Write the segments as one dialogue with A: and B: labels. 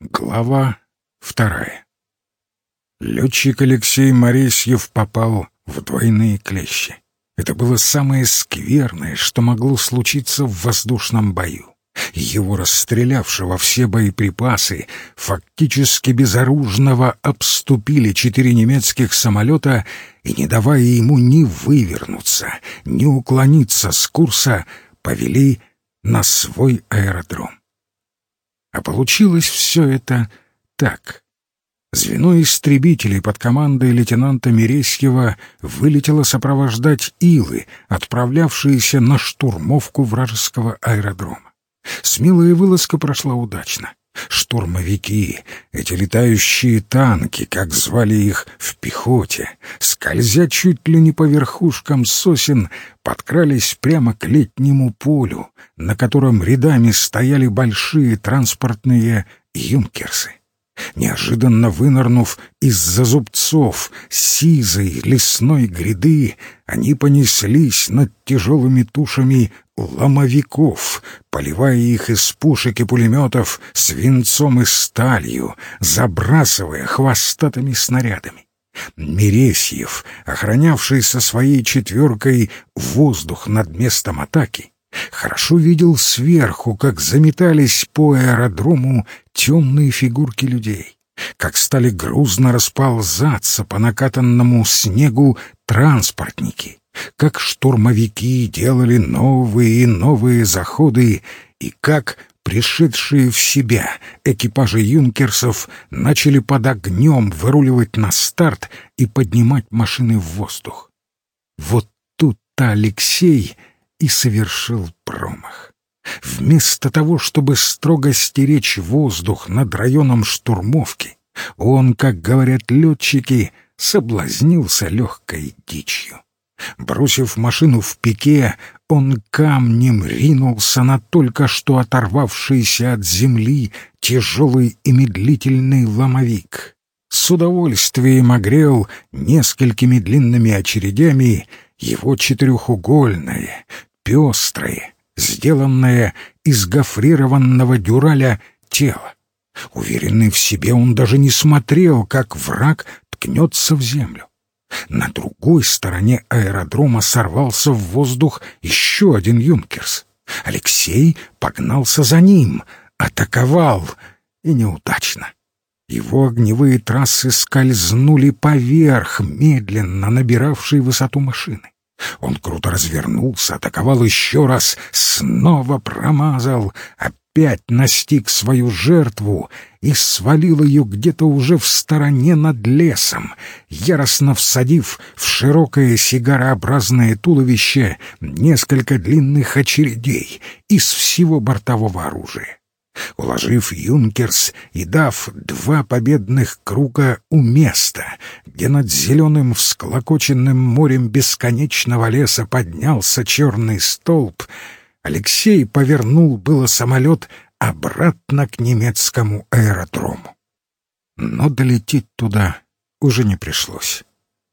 A: Глава вторая. Летчик Алексей Моресьев попал в двойные клещи. Это было самое скверное, что могло случиться в воздушном бою. Его расстрелявшего все боеприпасы, фактически безоружного, обступили четыре немецких самолета и, не давая ему ни вывернуться, ни уклониться с курса, повели на свой аэродром. А получилось все это так. Звено истребителей под командой лейтенанта Мересьева вылетело сопровождать Илы, отправлявшиеся на штурмовку вражеского аэродрома. Смелая вылазка прошла удачно. Штурмовики, эти летающие танки, как звали их в пехоте, скользя чуть ли не по верхушкам сосен, подкрались прямо к летнему полю, на котором рядами стояли большие транспортные юнкерсы. Неожиданно вынырнув из-за зубцов сизой лесной гряды, они понеслись над тяжелыми тушами ломовиков, поливая их из пушек и пулеметов свинцом и сталью, забрасывая хвостатыми снарядами. Мересьев, охранявший со своей четверкой воздух над местом атаки, хорошо видел сверху, как заметались по аэродрому темные фигурки людей, как стали грузно расползаться по накатанному снегу транспортники, как штурмовики делали новые и новые заходы, и как пришедшие в себя экипажи юнкерсов начали под огнем выруливать на старт и поднимать машины в воздух. Вот тут-то Алексей и совершил промах. Вместо того, чтобы строго стеречь воздух над районом штурмовки, он, как говорят летчики, соблазнился легкой дичью. Бросив машину в пике, он камнем ринулся на только что оторвавшийся от земли тяжелый и медлительный ломовик. С удовольствием огрел несколькими длинными очередями его четырехугольное, пестрое, сделанное из гофрированного дюраля тело. Уверенный в себе, он даже не смотрел, как враг ткнется в землю. На другой стороне аэродрома сорвался в воздух еще один «Юнкерс». Алексей погнался за ним, атаковал, и неудачно. Его огневые трассы скользнули поверх медленно набиравшей высоту машины. Он круто развернулся, атаковал еще раз, снова промазал, опять настиг свою жертву и свалил ее где-то уже в стороне над лесом, яростно всадив в широкое сигарообразное туловище несколько длинных очередей из всего бортового оружия. Уложив Юнкерс и дав два победных круга у места, где над зеленым всклокоченным морем бесконечного леса поднялся черный столб, Алексей повернул было самолет обратно к немецкому аэродрому. Но долететь туда уже не пришлось.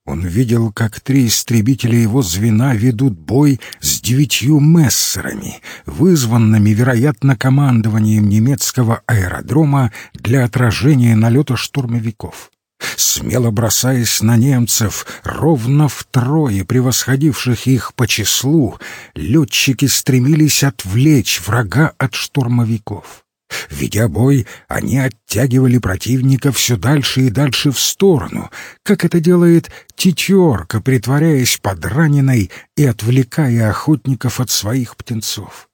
A: Он видел, как три истребителя его звена ведут бой с девятью мессерами, вызванными, вероятно, командованием немецкого аэродрома для отражения налета штурмовиков. Смело бросаясь на немцев, ровно втрое превосходивших их по числу, летчики стремились отвлечь врага от штурмовиков. Ведя бой, они оттягивали противника все дальше и дальше в сторону, как это делает тетерка, притворяясь подраненной и отвлекая охотников от своих птенцов.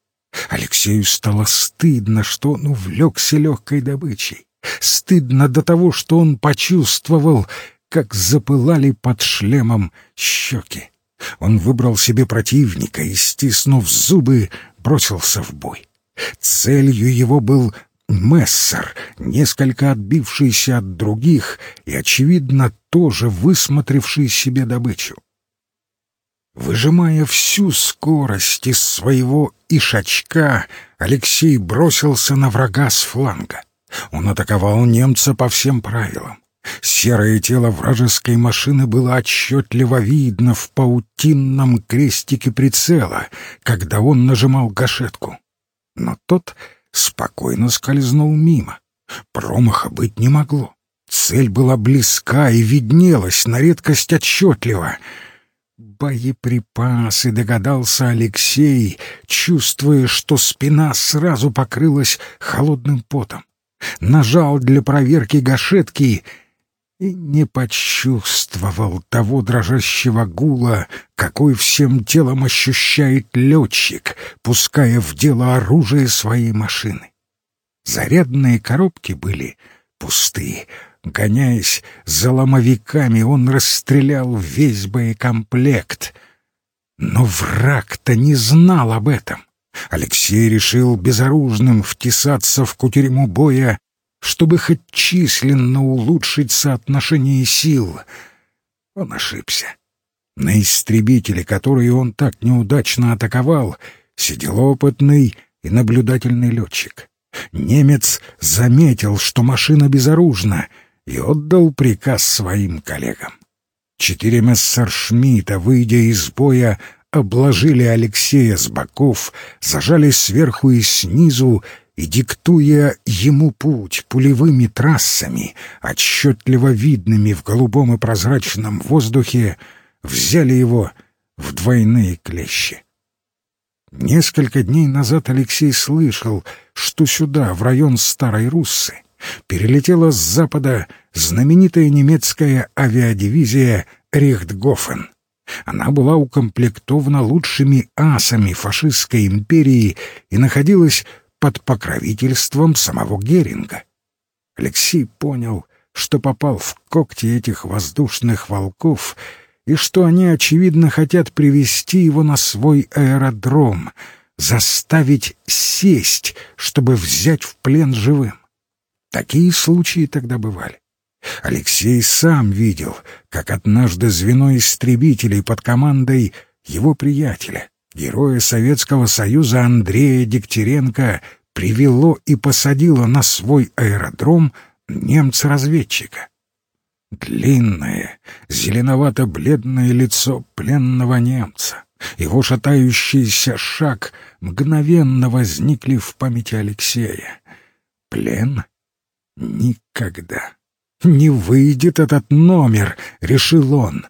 A: Алексею стало стыдно, что он увлекся легкой добычей. Стыдно до того, что он почувствовал, как запылали под шлемом щеки. Он выбрал себе противника и, стиснув зубы, бросился в бой. Целью его был Мессер, несколько отбившийся от других и, очевидно, тоже высмотревший себе добычу. Выжимая всю скорость из своего ишачка, Алексей бросился на врага с фланга. Он атаковал немца по всем правилам. Серое тело вражеской машины было отчетливо видно в паутинном крестике прицела, когда он нажимал гашетку но тот спокойно скользнул мимо. Промаха быть не могло. Цель была близка и виднелась на редкость отчетливо. Боеприпасы, догадался Алексей, чувствуя, что спина сразу покрылась холодным потом. Нажал для проверки гашетки и не почувствовал того дрожащего гула, какой всем телом ощущает летчик, пуская в дело оружие своей машины. Зарядные коробки были пустые. Гоняясь за ломовиками, он расстрелял весь боекомплект. Но враг-то не знал об этом. Алексей решил безоружным втесаться в кутерьму боя чтобы хоть численно улучшить соотношение сил. Он ошибся. На истребителе, который он так неудачно атаковал, сидел опытный и наблюдательный летчик. Немец заметил, что машина безоружна, и отдал приказ своим коллегам. Четыре мессершмитта, выйдя из боя, обложили Алексея с боков, зажали сверху и снизу и, диктуя ему путь пулевыми трассами, отчетливо видными в голубом и прозрачном воздухе, взяли его в двойные клещи. Несколько дней назад Алексей слышал, что сюда, в район Старой Руссы, перелетела с запада знаменитая немецкая авиадивизия «Рихтгофен». Она была укомплектована лучшими асами фашистской империи и находилась под покровительством самого Геринга. Алексей понял, что попал в когти этих воздушных волков и что они, очевидно, хотят привести его на свой аэродром, заставить сесть, чтобы взять в плен живым. Такие случаи тогда бывали. Алексей сам видел, как однажды звено истребителей под командой его приятеля, героя Советского Союза Андрея Дегтяренко привело и посадило на свой аэродром немца-разведчика. Длинное, зеленовато-бледное лицо пленного немца, его шатающийся шаг мгновенно возникли в памяти Алексея. Плен? Никогда. Не выйдет этот номер, решил он.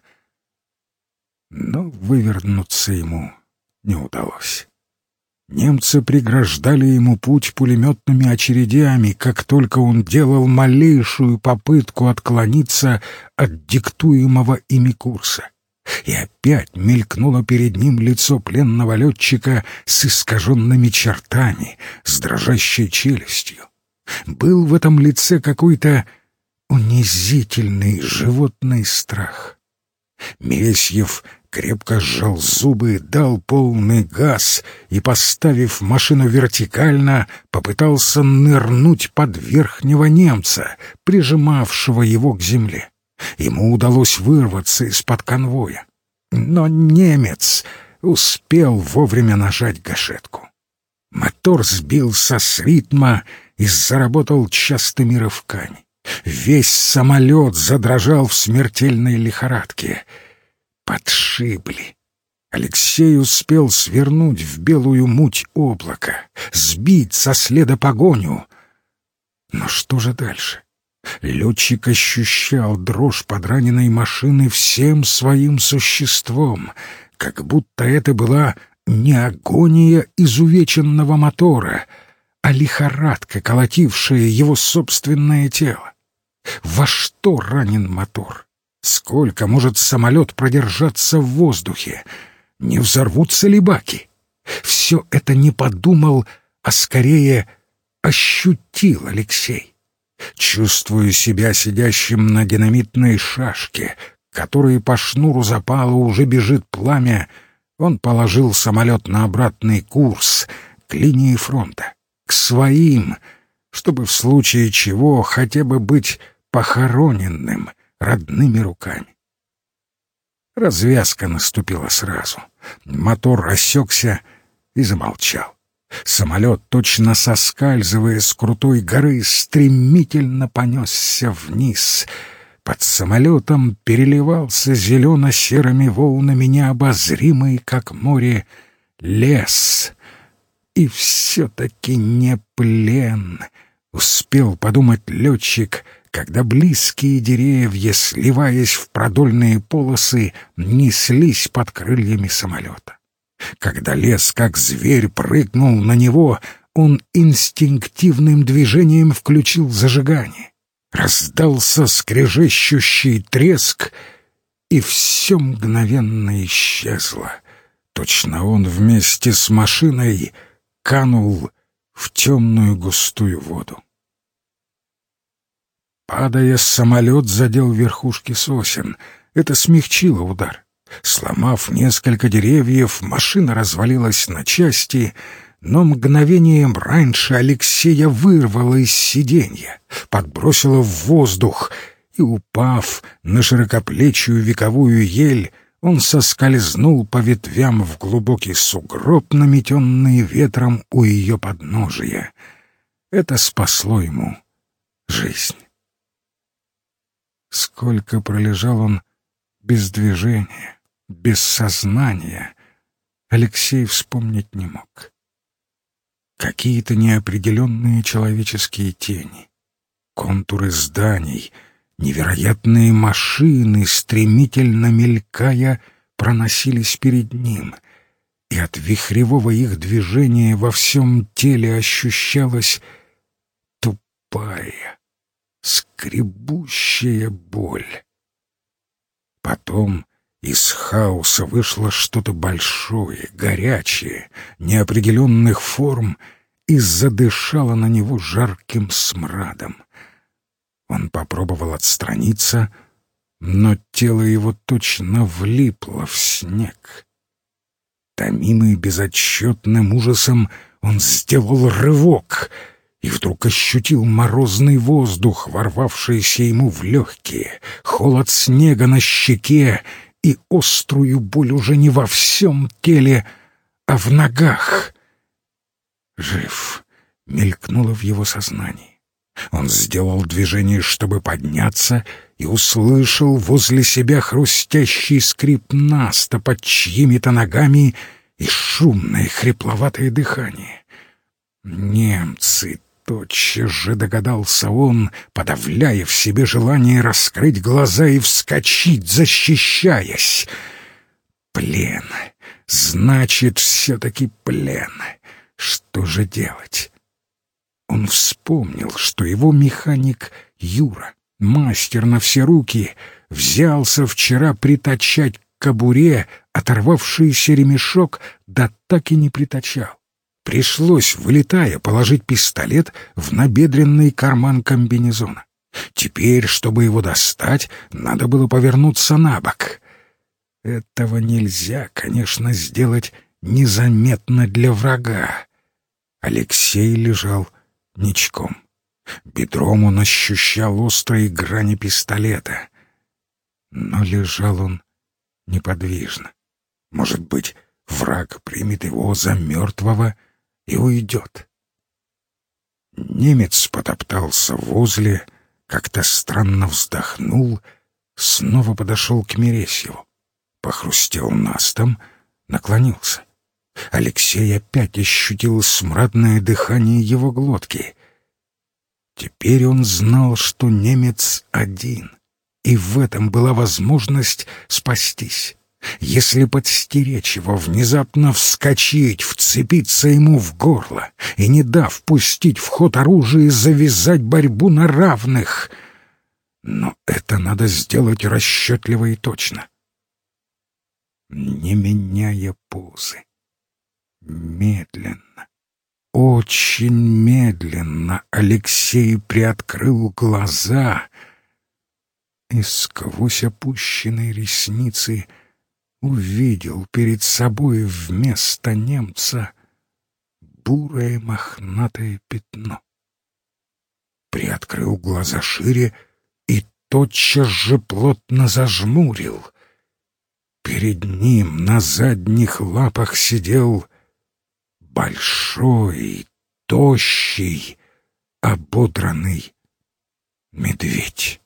A: Но вывернуться ему не удалось. Немцы преграждали ему путь пулеметными очередями, как только он делал малейшую попытку отклониться от диктуемого ими курса. И опять мелькнуло перед ним лицо пленного летчика с искаженными чертами, с дрожащей челюстью. Был в этом лице какой-то унизительный животный страх. Месьев крепко сжал зубы, дал полный газ и, поставив машину вертикально, попытался нырнуть под верхнего немца, прижимавшего его к земле. Ему удалось вырваться из-под конвоя. Но немец успел вовремя нажать гашетку. Мотор сбился с ритма и заработал частыми рывками. Весь самолет задрожал в смертельной лихорадке — подшибли. Алексей успел свернуть в белую муть облака, сбить со следа погоню. Но что же дальше? Летчик ощущал дрожь подраненной машины всем своим существом, как будто это была не агония изувеченного мотора, а лихорадка, колотившая его собственное тело. Во что ранен мотор? Сколько может самолет продержаться в воздухе? Не взорвутся ли баки? Все это не подумал, а скорее ощутил Алексей. Чувствую себя сидящим на динамитной шашке, которой по шнуру запала уже бежит пламя, он положил самолет на обратный курс, к линии фронта, к своим, чтобы в случае чего хотя бы быть похороненным — родными руками. Развязка наступила сразу. Мотор рассекся и замолчал. Самолет, точно соскальзывая с крутой горы, стремительно понесся вниз. Под самолетом переливался зелено-серыми волнами необозримый, как море, лес. И все-таки не плен, Успел подумать летчик, когда близкие деревья, сливаясь в продольные полосы, неслись под крыльями самолета. Когда лес, как зверь, прыгнул на него, он инстинктивным движением включил зажигание. Раздался скрежещущий треск, и все мгновенно исчезло. Точно он вместе с машиной канул в темную густую воду. Падая, самолет задел верхушки сосен. Это смягчило удар. Сломав несколько деревьев, машина развалилась на части, но мгновением раньше Алексея вырвало из сиденья, подбросило в воздух, и, упав на широкоплечую вековую ель, он соскользнул по ветвям в глубокий сугроб, наметенный ветром у ее подножия. Это спасло ему жизнь. Сколько пролежал он без движения, без сознания, Алексей вспомнить не мог. Какие-то неопределенные человеческие тени, контуры зданий, невероятные машины, стремительно мелькая, проносились перед ним, и от вихревого их движения во всем теле ощущалась тупая, скребущая боль. Потом из хаоса вышло что-то большое, горячее, неопределенных форм и задышало на него жарким смрадом. Он попробовал отстраниться, но тело его точно влипло в снег. Томимый безотчетным ужасом, он сделал рывок — и вдруг ощутил морозный воздух, ворвавшийся ему в легкие, холод снега на щеке и острую боль уже не во всем теле, а в ногах. Жив мелькнуло в его сознании. Он сделал движение, чтобы подняться, и услышал возле себя хрустящий скрип наста под чьими-то ногами и шумное хрипловатое дыхание. Немцы Тотчас же догадался он, подавляя в себе желание раскрыть глаза и вскочить, защищаясь. Плен. Значит, все-таки плен. Что же делать? Он вспомнил, что его механик Юра, мастер на все руки, взялся вчера притачать к кобуре оторвавшийся ремешок, да так и не притачал. Пришлось, вылетая, положить пистолет в набедренный карман комбинезона. Теперь, чтобы его достать, надо было повернуться на бок. Этого нельзя, конечно, сделать незаметно для врага. Алексей лежал ничком. Бедром он ощущал острые грани пистолета. Но лежал он неподвижно. Может быть, враг примет его за мертвого — и уйдет. Немец потоптался возле, как-то странно вздохнул, снова подошел к Мересьеву, похрустел настом, наклонился. Алексей опять ощутил смрадное дыхание его глотки. Теперь он знал, что немец один, и в этом была возможность спастись. Если подстеречь его, внезапно вскочить, вцепиться ему в горло и, не дав пустить в ход оружие, завязать борьбу на равных. Но это надо сделать расчетливо и точно. Не меняя позы. Медленно, очень медленно Алексей приоткрыл глаза и сквозь опущенные ресницы — увидел перед собой вместо немца бурое мохнатое пятно. Приоткрыл глаза шире и тотчас же плотно зажмурил. Перед ним на задних лапах сидел большой, тощий, ободранный медведь.